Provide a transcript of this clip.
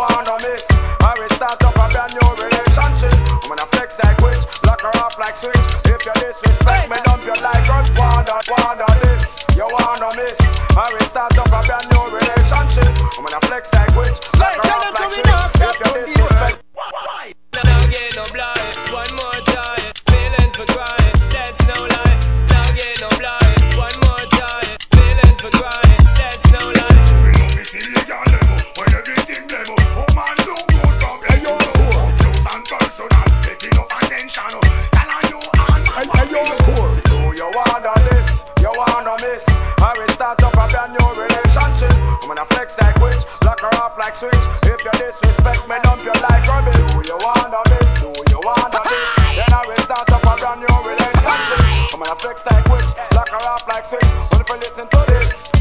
wanna miss. Marriage start up a brand new relationship. I'm gonna flex like witch, lock her off like switch. If you disrespect me, dump you like gun. Wanna, wanna this, you wanna miss. Marriage start up no relationship. I'ma flex like witch, lock her off like switch. If you disrespect me, dump you like rubbish. Do you wanna this? Do you wanna miss? Then I will start up a brand new relationship. I'ma flex like witch, lock her off like switch. Only if you listen to this.